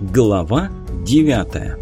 Глава девятая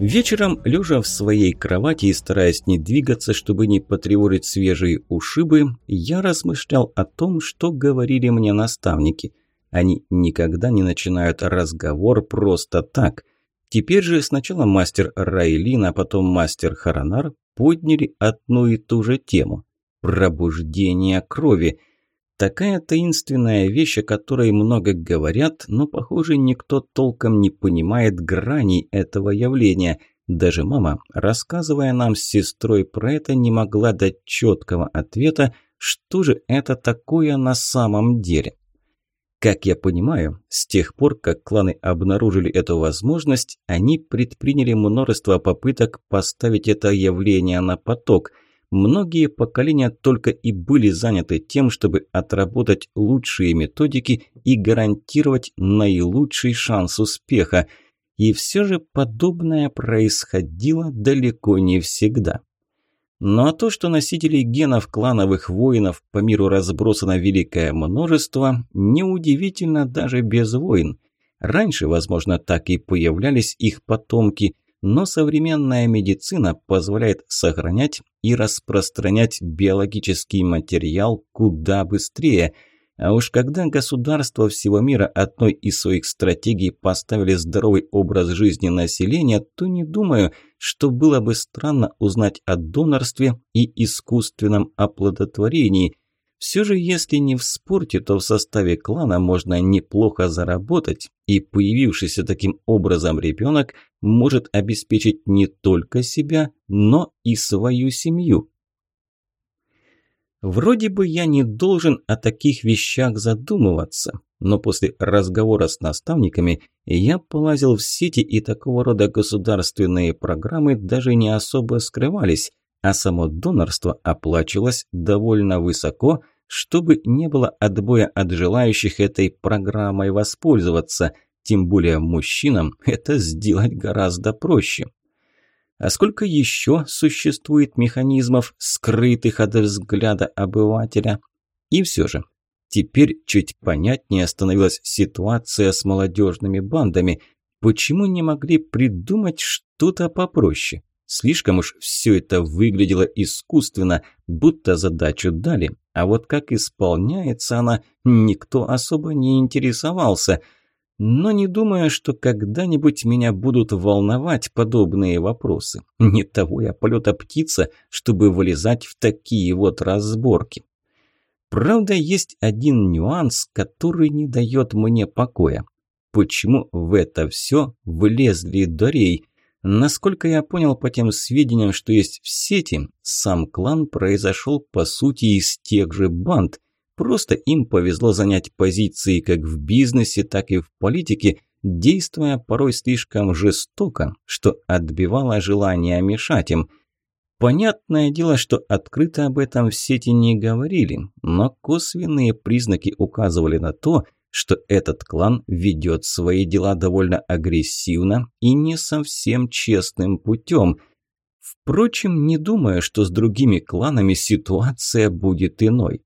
Вечером, лежа в своей кровати и стараясь не двигаться, чтобы не потревожить свежие ушибы, я размышлял о том, что говорили мне наставники. Они никогда не начинают разговор просто так. Теперь же сначала мастер Райлин, а потом мастер Харанар подняли одну и ту же тему – пробуждение крови – Такая таинственная вещь, о которой много говорят, но, похоже, никто толком не понимает граней этого явления. Даже мама, рассказывая нам с сестрой про это, не могла дать четкого ответа, что же это такое на самом деле. Как я понимаю, с тех пор, как кланы обнаружили эту возможность, они предприняли множество попыток поставить это явление на поток – Многие поколения только и были заняты тем, чтобы отработать лучшие методики и гарантировать наилучший шанс успеха. И все же подобное происходило далеко не всегда. Ну а то, что носителей генов клановых воинов по миру разбросано великое множество, неудивительно даже без войн. Раньше, возможно, так и появлялись их потомки, но современная медицина позволяет сохранять и распространять биологический материал куда быстрее. А уж когда государства всего мира одной из своих стратегий поставили здоровый образ жизни населения, то не думаю, что было бы странно узнать о донорстве и искусственном оплодотворении – все же, если не в спорте, то в составе клана можно неплохо заработать, и появившийся таким образом ребенок может обеспечить не только себя, но и свою семью. Вроде бы я не должен о таких вещах задумываться, но после разговора с наставниками я полазил в сети и такого рода государственные программы даже не особо скрывались, а само донорство оплачивалось довольно высоко, чтобы не было отбоя от желающих этой программой воспользоваться. Тем более мужчинам это сделать гораздо проще. А сколько еще существует механизмов, скрытых от взгляда обывателя? И все же, теперь чуть понятнее становилась ситуация с молодежными бандами. Почему не могли придумать что-то попроще? Слишком уж все это выглядело искусственно, будто задачу дали. А вот как исполняется она, никто особо не интересовался. Но не думаю, что когда-нибудь меня будут волновать подобные вопросы. Не того я полета птица, чтобы вылезать в такие вот разборки. Правда, есть один нюанс, который не дает мне покоя. Почему в это все влезли Дорей? Насколько я понял по тем сведениям, что есть в сети, сам клан произошел по сути из тех же банд. Просто им повезло занять позиции как в бизнесе, так и в политике, действуя порой слишком жестоко, что отбивало желание мешать им. Понятное дело, что открыто об этом в сети не говорили, но косвенные признаки указывали на то, что этот клан ведет свои дела довольно агрессивно и не совсем честным путем. Впрочем, не думаю, что с другими кланами ситуация будет иной.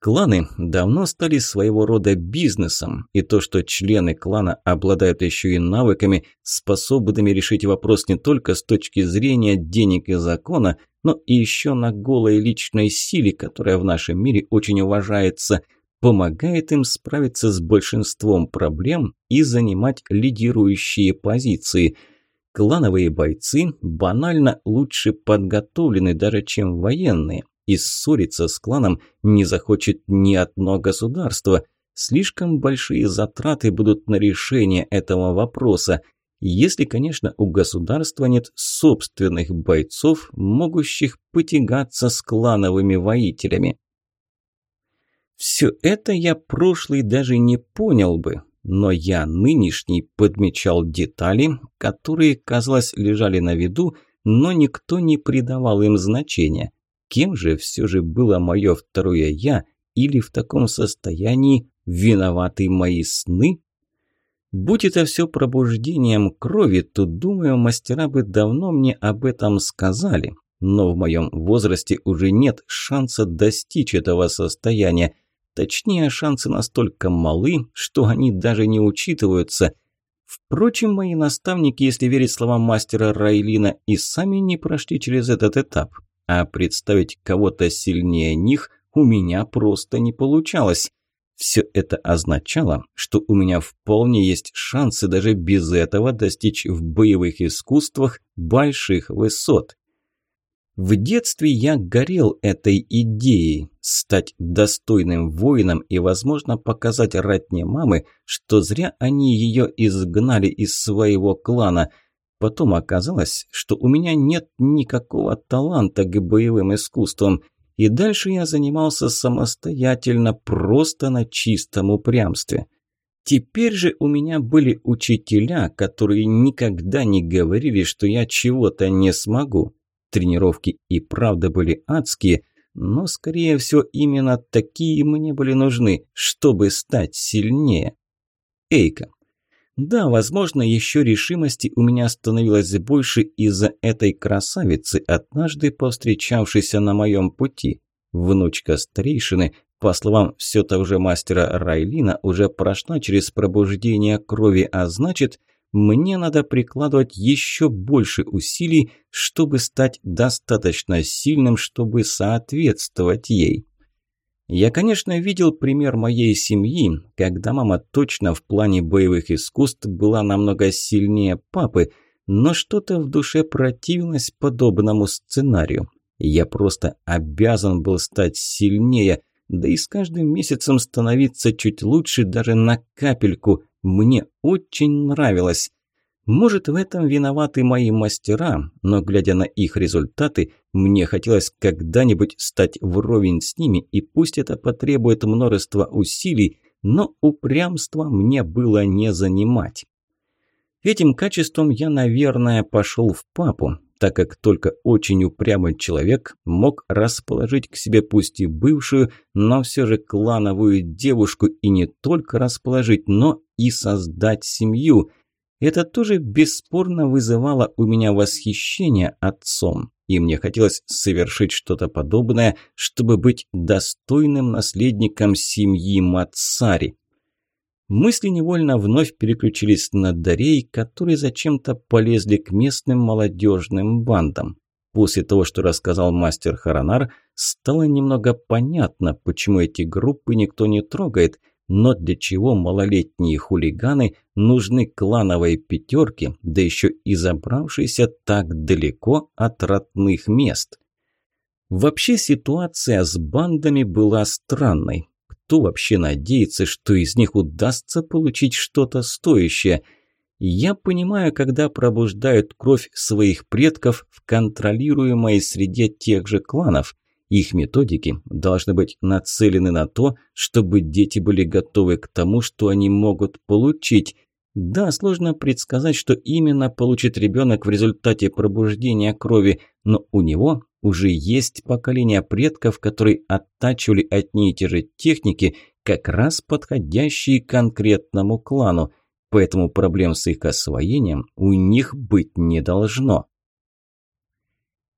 Кланы давно стали своего рода бизнесом, и то, что члены клана обладают еще и навыками, способными решить вопрос не только с точки зрения денег и закона, но и еще на голой личной силе, которая в нашем мире очень уважается – помогает им справиться с большинством проблем и занимать лидирующие позиции. Клановые бойцы банально лучше подготовлены даже, чем военные, и ссориться с кланом не захочет ни одно государство. Слишком большие затраты будут на решение этого вопроса, если, конечно, у государства нет собственных бойцов, могущих потягаться с клановыми воителями. Все это я прошлый даже не понял бы, но я нынешний подмечал детали, которые, казалось, лежали на виду, но никто не придавал им значения. Кем же все же было мое второе «я» или в таком состоянии виноваты мои сны? Будь это все пробуждением крови, то, думаю, мастера бы давно мне об этом сказали. Но в моем возрасте уже нет шанса достичь этого состояния. Точнее, шансы настолько малы, что они даже не учитываются. Впрочем, мои наставники, если верить словам мастера Райлина, и сами не прошли через этот этап. А представить кого-то сильнее них у меня просто не получалось. Все это означало, что у меня вполне есть шансы даже без этого достичь в боевых искусствах больших высот. В детстве я горел этой идеей – стать достойным воином и, возможно, показать ратне мамы, что зря они ее изгнали из своего клана. Потом оказалось, что у меня нет никакого таланта к боевым искусствам – и дальше я занимался самостоятельно, просто на чистом упрямстве. Теперь же у меня были учителя, которые никогда не говорили, что я чего-то не смогу. Тренировки и правда были адские, но, скорее всего, именно такие мне были нужны, чтобы стать сильнее. Эйка. Да, возможно, еще решимости у меня становилось больше из-за этой красавицы, однажды повстречавшейся на моем пути. Внучка старейшины, по словам все того же мастера Райлина, уже прошла через пробуждение крови, а значит, мне надо прикладывать еще больше усилий, чтобы стать достаточно сильным, чтобы соответствовать ей. Я, конечно, видел пример моей семьи, когда мама точно в плане боевых искусств была намного сильнее папы, но что-то в душе противилось подобному сценарию. Я просто обязан был стать сильнее, да и с каждым месяцем становиться чуть лучше даже на капельку. Мне очень нравилось. Может, в этом виноваты мои мастера, но, глядя на их результаты, мне хотелось когда-нибудь стать вровень с ними, и пусть это потребует множества усилий, но упрямства мне было не занимать. Этим качеством я, наверное, пошел в папу, так как только очень упрямый человек мог расположить к себе пусть и бывшую, но все же клановую девушку и не только расположить, но и создать семью – это тоже бесспорно вызывало у меня восхищение отцом, и мне хотелось совершить что-то подобное, чтобы быть достойным наследником семьи Мацари. Мысли невольно вновь переключились на Дарей, которые зачем-то полезли к местным молодежным бандам. После того, что рассказал мастер Харанар, стало немного понятно, почему эти группы никто не трогает – но для чего малолетние хулиганы нужны клановой пятерке, да еще и забравшиеся так далеко от родных мест? Вообще ситуация с бандами была странной. Кто вообще надеется, что из них удастся получить что-то стоящее? Я понимаю, когда пробуждают кровь своих предков в контролируемой среде тех же кланов – их методики должны быть нацелены на то, чтобы дети были готовы к тому, что они могут получить. Да, сложно предсказать, что именно получит ребенок в результате пробуждения крови, но у него уже есть поколение предков, которые оттачивали одни и те же техники, как раз подходящие конкретному клану, поэтому проблем с их освоением у них быть не должно.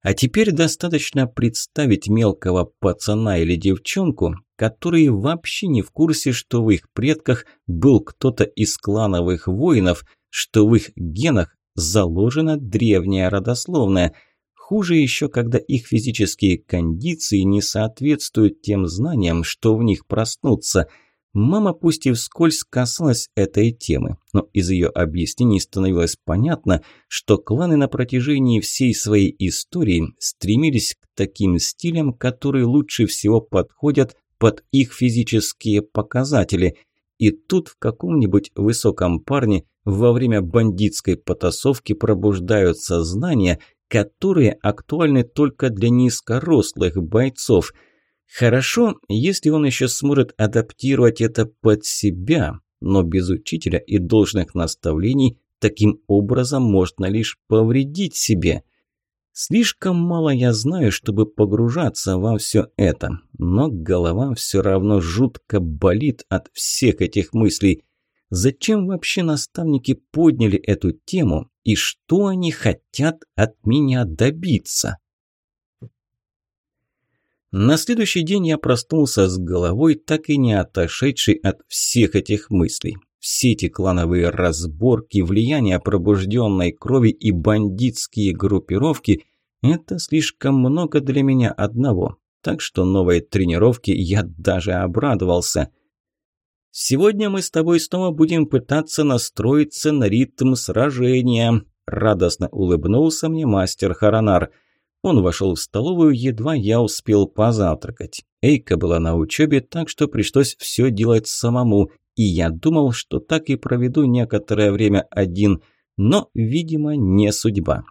А теперь достаточно представить мелкого пацана или девчонку, которые вообще не в курсе, что в их предках был кто-то из клановых воинов, что в их генах заложена древняя родословная. Хуже еще, когда их физические кондиции не соответствуют тем знаниям, что в них проснутся – Мама пусть и вскользь касалась этой темы, но из ее объяснений становилось понятно, что кланы на протяжении всей своей истории стремились к таким стилям, которые лучше всего подходят под их физические показатели. И тут в каком-нибудь высоком парне во время бандитской потасовки пробуждаются знания, которые актуальны только для низкорослых бойцов – Хорошо, если он еще сможет адаптировать это под себя, но без учителя и должных наставлений таким образом можно лишь повредить себе. Слишком мало я знаю, чтобы погружаться во все это, но голова все равно жутко болит от всех этих мыслей. Зачем вообще наставники подняли эту тему и что они хотят от меня добиться? На следующий день я проснулся с головой, так и не отошедшей от всех этих мыслей. Все эти клановые разборки, влияние пробужденной крови и бандитские группировки – это слишком много для меня одного. Так что новой тренировке я даже обрадовался. «Сегодня мы с тобой снова будем пытаться настроиться на ритм сражения», – радостно улыбнулся мне мастер Харанар. Он вошел в столовую, едва я успел позавтракать. Эйка была на учебе, так что пришлось все делать самому, и я думал, что так и проведу некоторое время один, но, видимо, не судьба.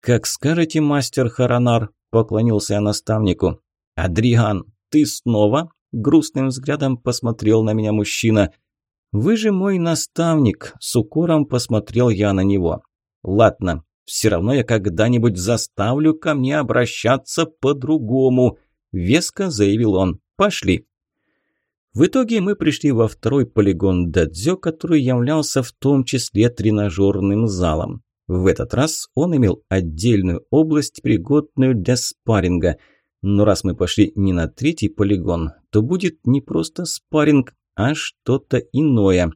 «Как скажете, мастер Харанар», – поклонился я наставнику. «Адриан, ты снова?» – грустным взглядом посмотрел на меня мужчина. «Вы же мой наставник», – с укором посмотрел я на него. «Ладно, все равно я когда-нибудь заставлю ко мне обращаться по-другому», – веско заявил он. «Пошли». В итоге мы пришли во второй полигон Дадзё, который являлся в том числе тренажерным залом. В этот раз он имел отдельную область, пригодную для спарринга. Но раз мы пошли не на третий полигон, то будет не просто спарринг, а что-то иное.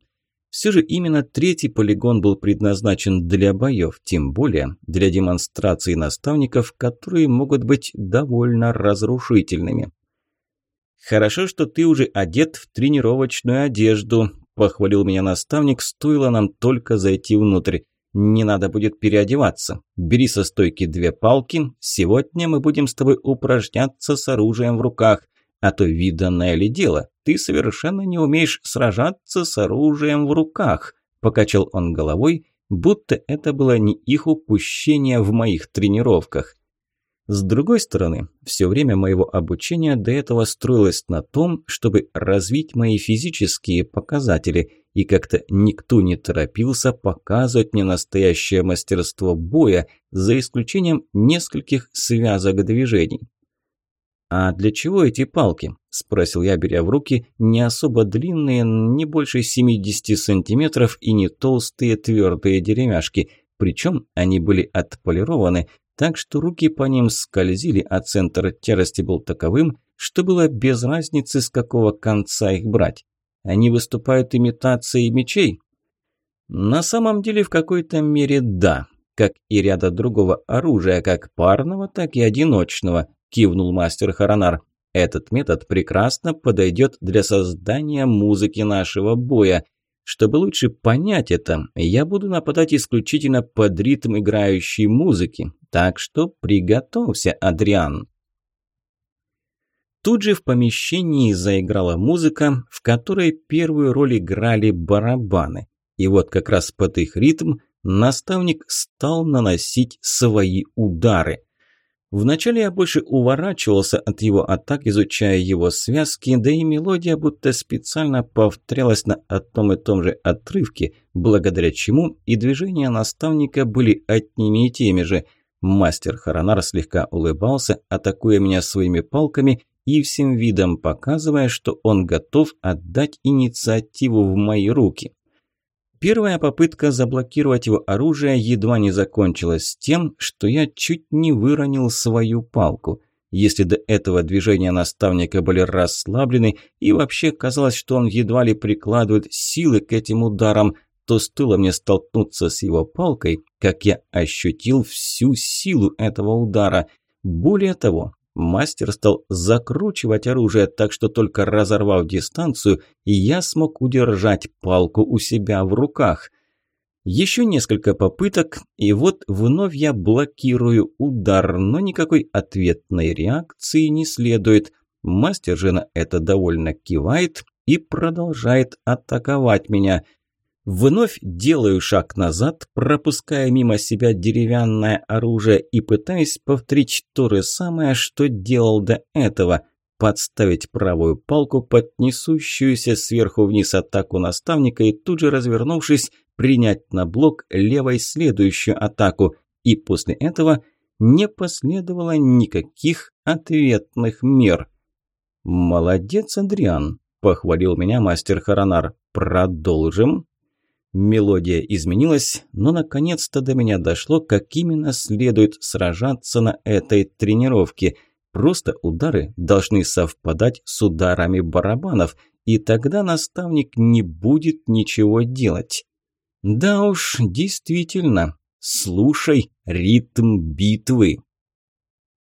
Все же именно третий полигон был предназначен для боев, тем более для демонстрации наставников, которые могут быть довольно разрушительными. «Хорошо, что ты уже одет в тренировочную одежду», – похвалил меня наставник, стоило нам только зайти внутрь. «Не надо будет переодеваться. Бери со стойки две палки. Сегодня мы будем с тобой упражняться с оружием в руках. А то виданное ли дело, ты совершенно не умеешь сражаться с оружием в руках», – покачал он головой, будто это было не их упущение в моих тренировках. С другой стороны, все время моего обучения до этого строилось на том, чтобы развить мои физические показатели, и как-то никто не торопился показывать мне настоящее мастерство боя, за исключением нескольких связок движений. «А для чего эти палки?» – спросил я, беря в руки не особо длинные, не больше 70 сантиметров и не толстые твердые деревяшки, причем они были отполированы, так что руки по ним скользили, а центр тяжести был таковым, что было без разницы, с какого конца их брать. Они выступают имитацией мечей? На самом деле, в какой-то мере да, как и ряда другого оружия, как парного, так и одиночного, кивнул мастер Харанар. Этот метод прекрасно подойдет для создания музыки нашего боя – чтобы лучше понять это, я буду нападать исключительно под ритм играющей музыки, так что приготовься, Адриан. Тут же в помещении заиграла музыка, в которой первую роль играли барабаны. И вот как раз под их ритм наставник стал наносить свои удары. Вначале я больше уворачивался от его атак, изучая его связки, да и мелодия будто специально повторялась на одном и том же отрывке, благодаря чему и движения наставника были одними и теми же. Мастер Харанар слегка улыбался, атакуя меня своими палками и всем видом показывая, что он готов отдать инициативу в мои руки. Первая попытка заблокировать его оружие едва не закончилась тем, что я чуть не выронил свою палку. Если до этого движения наставника были расслаблены и вообще казалось, что он едва ли прикладывает силы к этим ударам, то стоило мне столкнуться с его палкой, как я ощутил всю силу этого удара. Более того, Мастер стал закручивать оружие, так что только разорвав дистанцию, я смог удержать палку у себя в руках. Еще несколько попыток, и вот вновь я блокирую удар, но никакой ответной реакции не следует. Мастер же это довольно кивает и продолжает атаковать меня – Вновь делаю шаг назад, пропуская мимо себя деревянное оружие и пытаясь повторить то же самое, что делал до этого. Подставить правую палку под несущуюся сверху вниз атаку наставника и тут же развернувшись, принять на блок левой следующую атаку. И после этого не последовало никаких ответных мер. «Молодец, Адриан!» – похвалил меня мастер Харанар. «Продолжим?» Мелодия изменилась, но наконец-то до меня дошло, как именно следует сражаться на этой тренировке. Просто удары должны совпадать с ударами барабанов, и тогда наставник не будет ничего делать. Да уж, действительно, слушай ритм битвы.